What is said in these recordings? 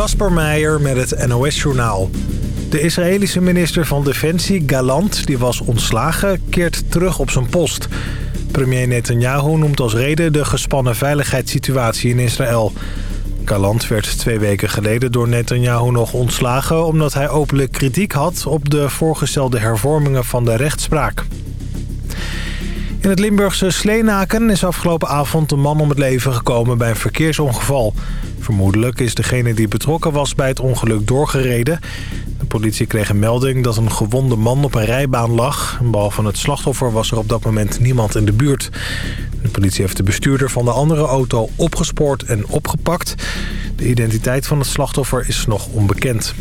Kasper Meijer met het NOS-journaal. De Israëlische minister van Defensie, Galant, die was ontslagen, keert terug op zijn post. Premier Netanyahu noemt als reden de gespannen veiligheidssituatie in Israël. Galant werd twee weken geleden door Netanyahu nog ontslagen... omdat hij openlijk kritiek had op de voorgestelde hervormingen van de rechtspraak. In het Limburgse Sleenaken is afgelopen avond een man om het leven gekomen bij een verkeersongeval. Vermoedelijk is degene die betrokken was bij het ongeluk doorgereden. De politie kreeg een melding dat een gewonde man op een rijbaan lag. Behalve het slachtoffer was er op dat moment niemand in de buurt. De politie heeft de bestuurder van de andere auto opgespoord en opgepakt. De identiteit van het slachtoffer is nog onbekend.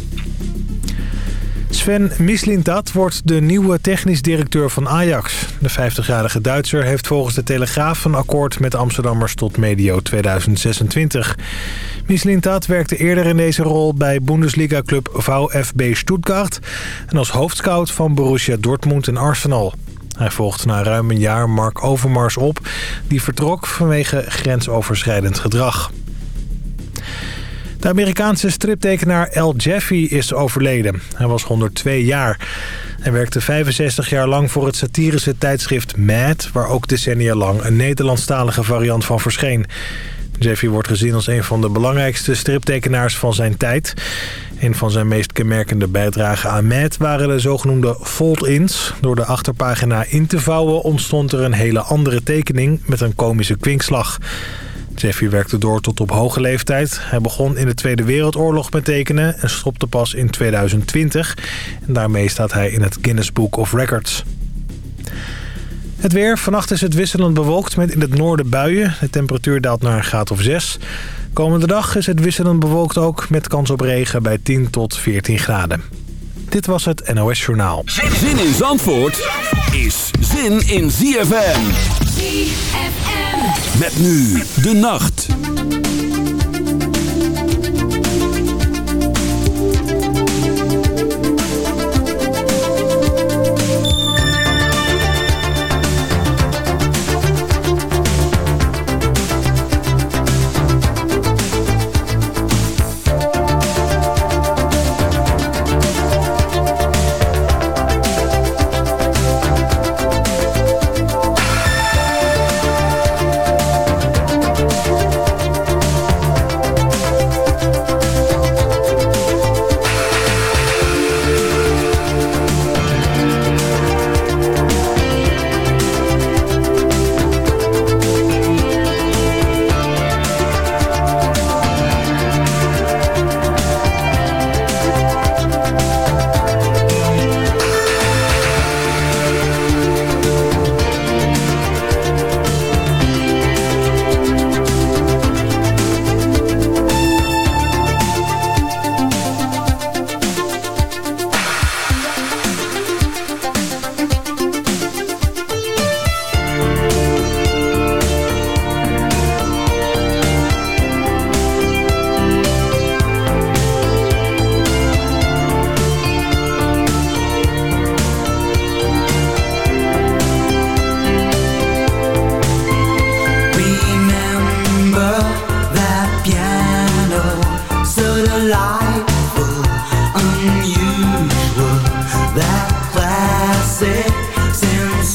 Sven Mislintat wordt de nieuwe technisch directeur van Ajax. De 50-jarige Duitser heeft volgens de Telegraaf een akkoord met Amsterdammers tot medio 2026. Mislintat werkte eerder in deze rol bij Bundesliga-club VfB Stuttgart... en als hoofdscout van Borussia Dortmund en Arsenal. Hij volgt na ruim een jaar Mark Overmars op... die vertrok vanwege grensoverschrijdend gedrag. De Amerikaanse striptekenaar Al Jeffy is overleden. Hij was 102 jaar. Hij werkte 65 jaar lang voor het satirische tijdschrift Mad... waar ook decennia lang een Nederlandstalige variant van verscheen. Jeffy wordt gezien als een van de belangrijkste striptekenaars van zijn tijd. Een van zijn meest kenmerkende bijdragen aan Mad waren de zogenoemde fold-ins. Door de achterpagina in te vouwen ontstond er een hele andere tekening met een komische kwinkslag. Jeffy werkte door tot op hoge leeftijd. Hij begon in de Tweede Wereldoorlog met tekenen en stopte pas in 2020. En daarmee staat hij in het Guinness Book of Records. Het weer. Vannacht is het wisselend bewolkt met in het noorden buien. De temperatuur daalt naar een graad of 6. Komende dag is het wisselend bewolkt ook met kans op regen bij 10 tot 14 graden. Dit was het NOS Journaal. Zin in Zandvoort is zin in ZFM. ZFM. Met nu de nacht.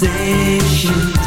sensations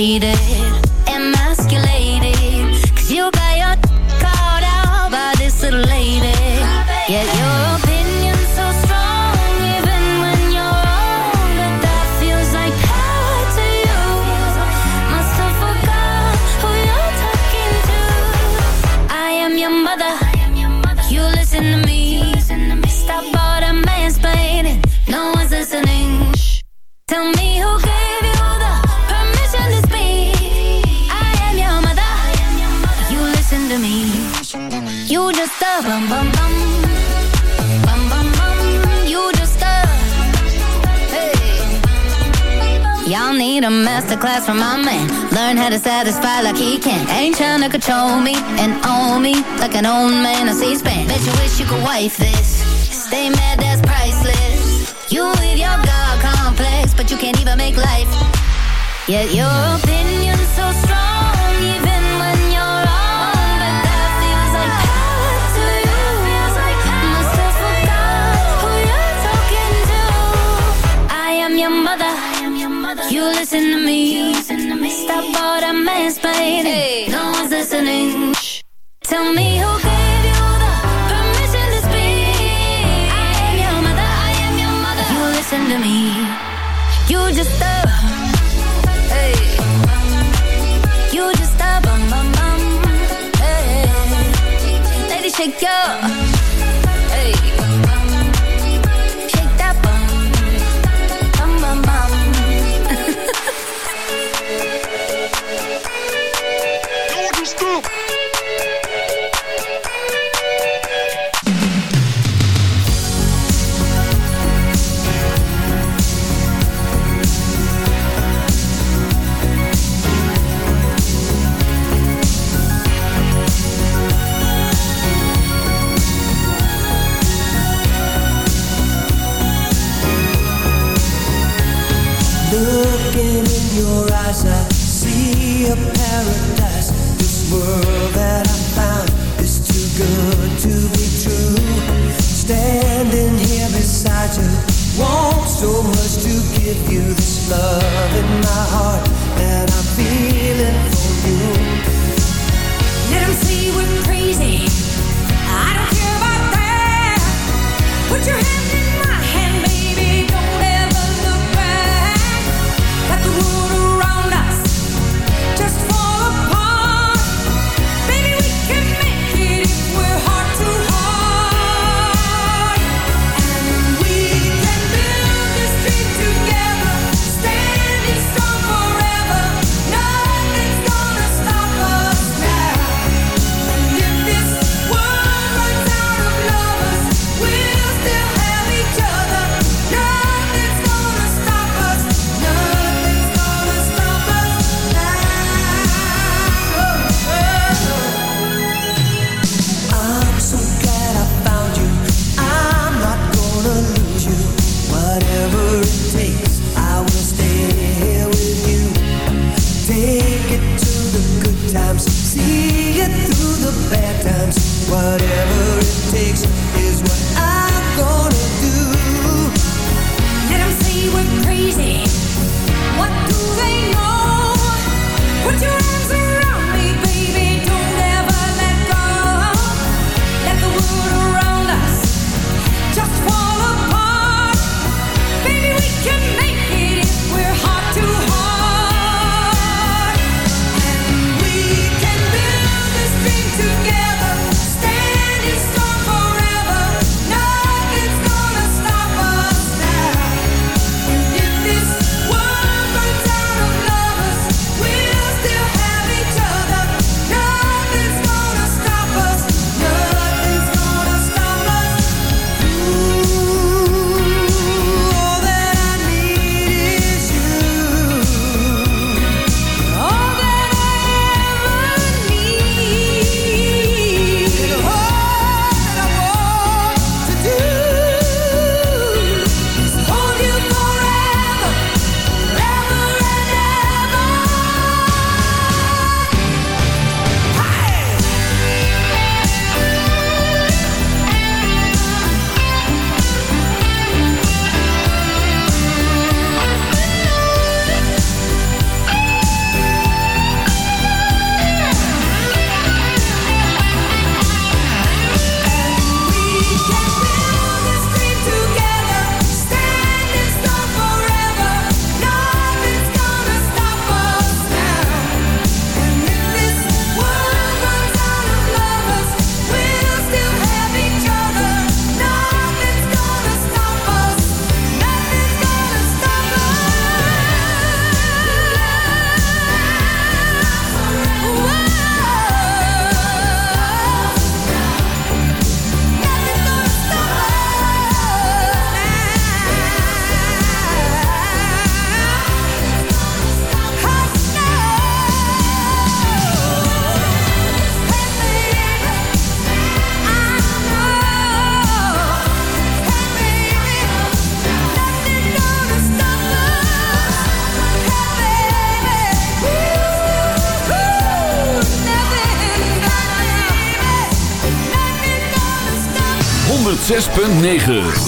faded control me and own me like an old man on C-SPAN. Bet you wish you could wife this. Stay mad, that's priceless. You with your God complex, but you can't even make life. Yet your opinion's so strong, You listen to me. Stop all that mansplaining. Hey. No one's listening. Shh. Tell me who gave you the permission to speak. I am your mother. I am your mother. You listen to me. You just a. Hey. You just a bum bum bum. Hey. Lady, shake your. so much to give you this love in my heart that I'm feeling for you. Let them say we're crazy. 106.9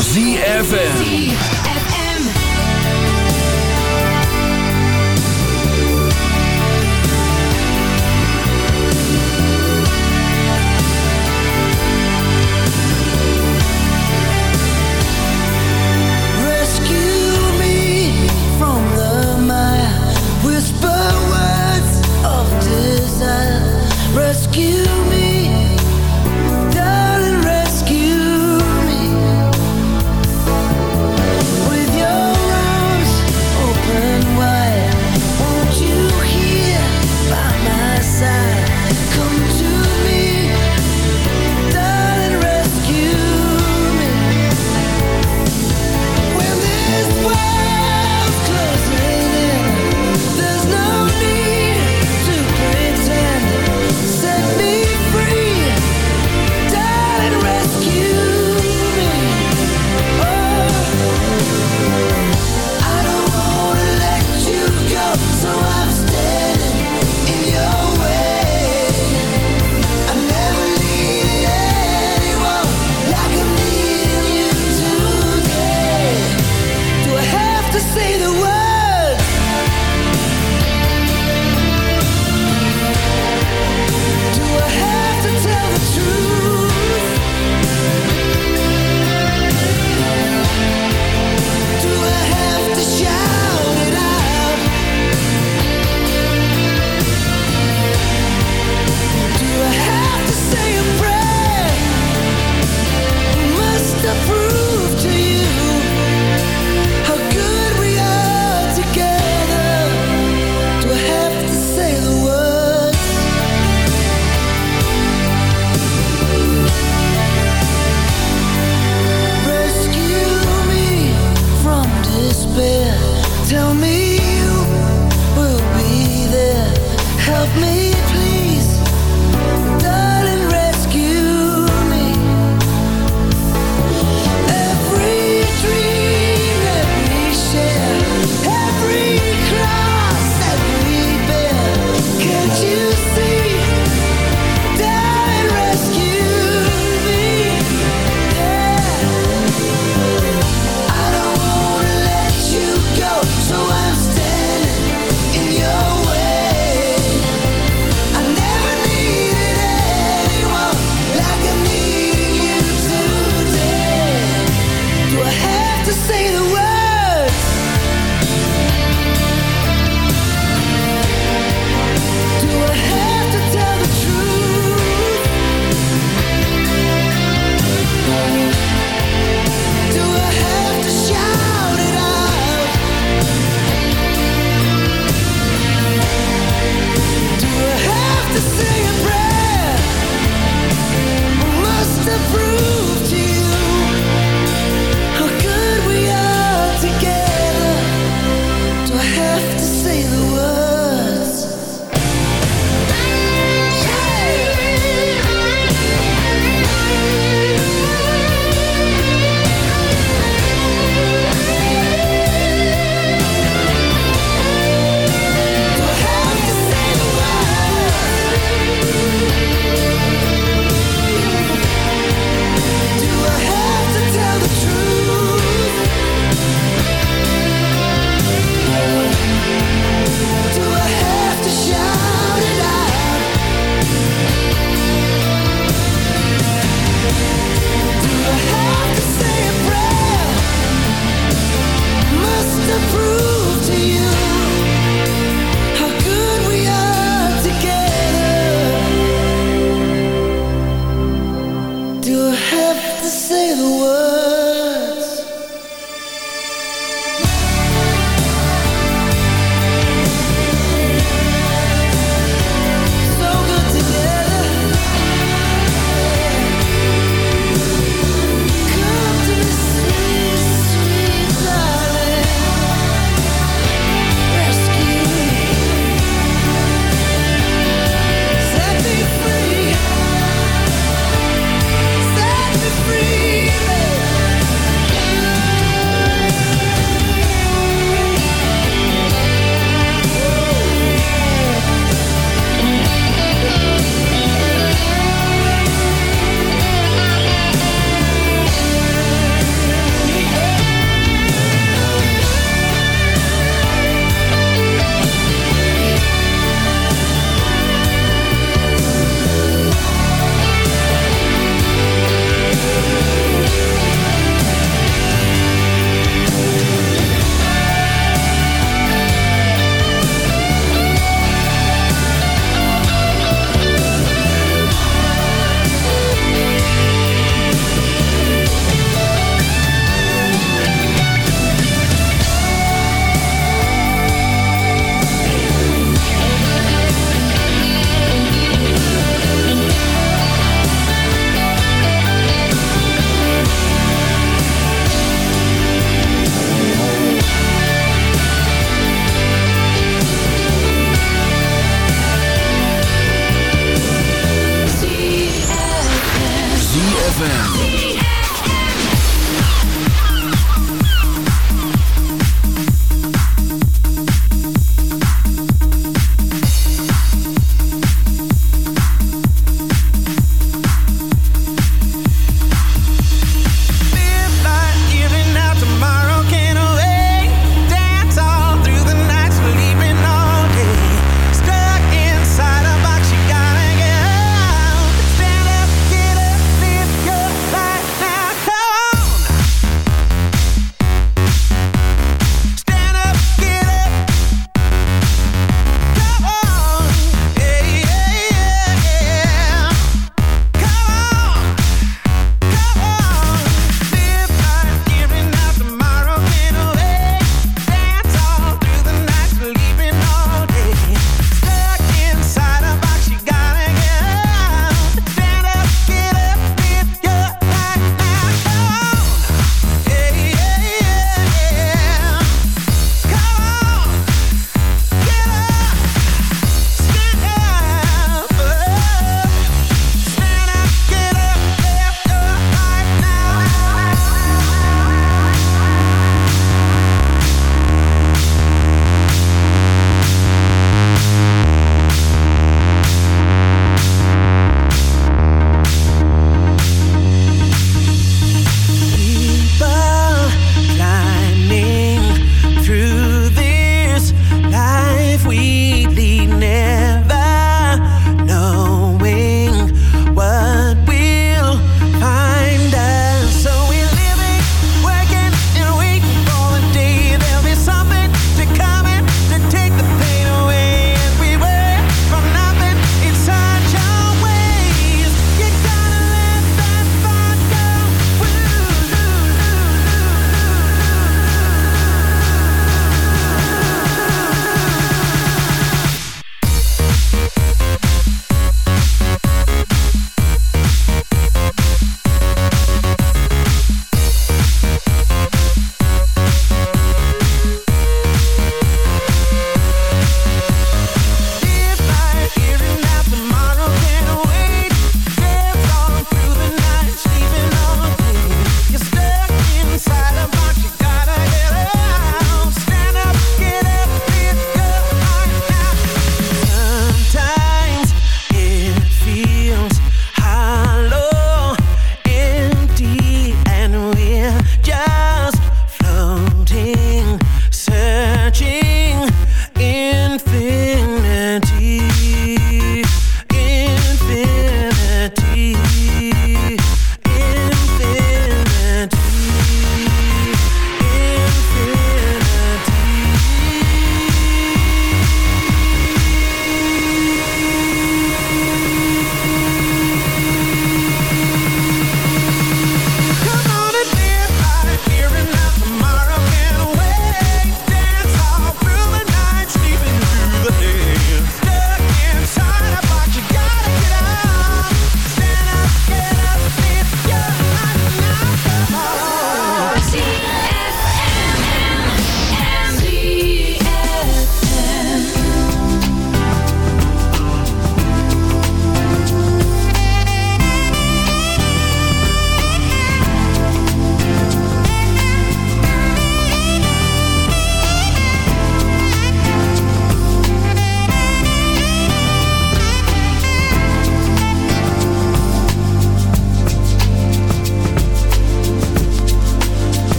ZFM.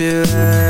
you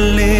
voor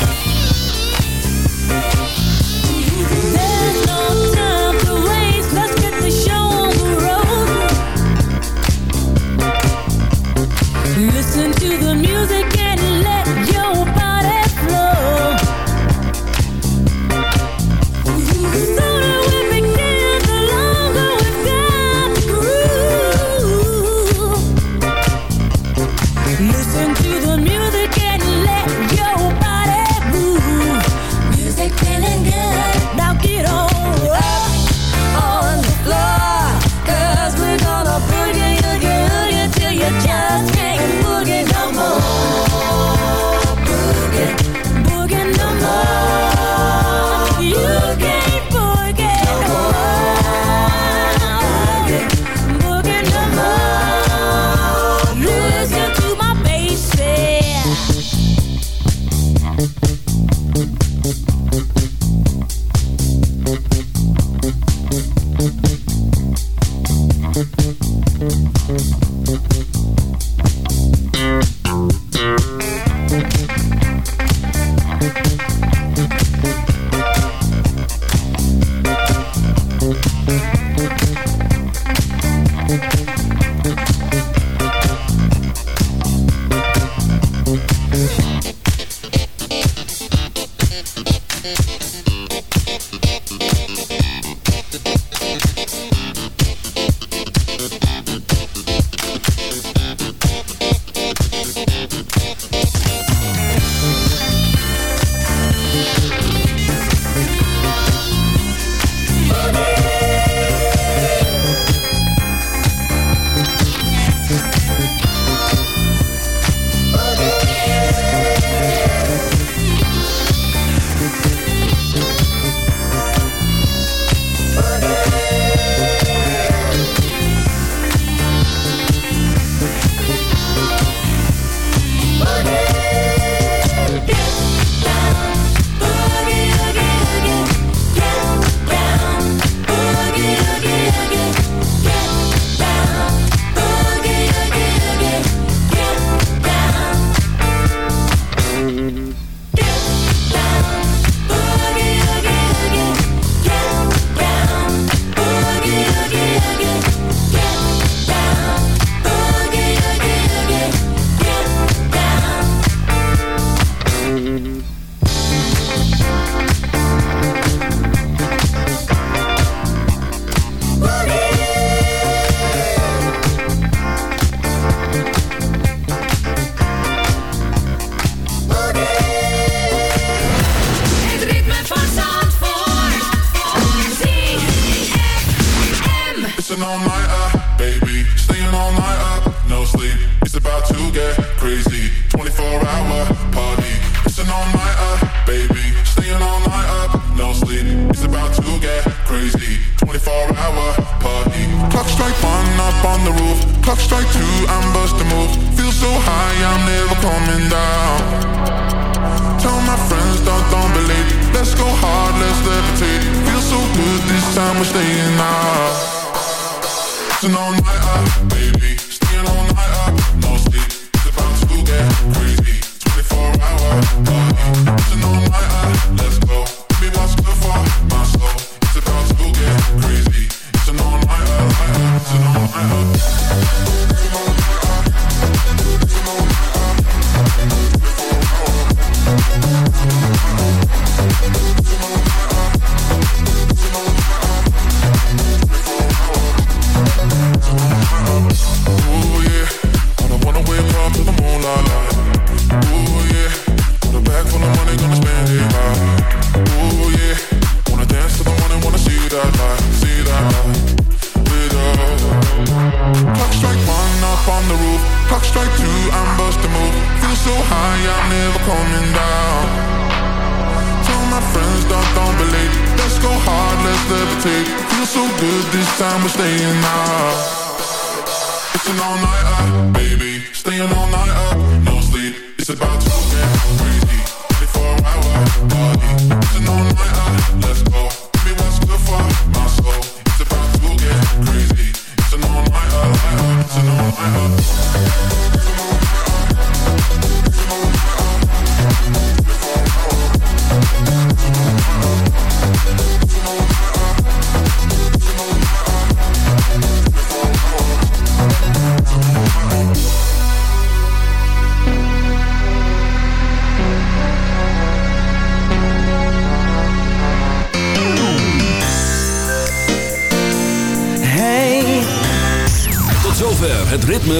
Bye.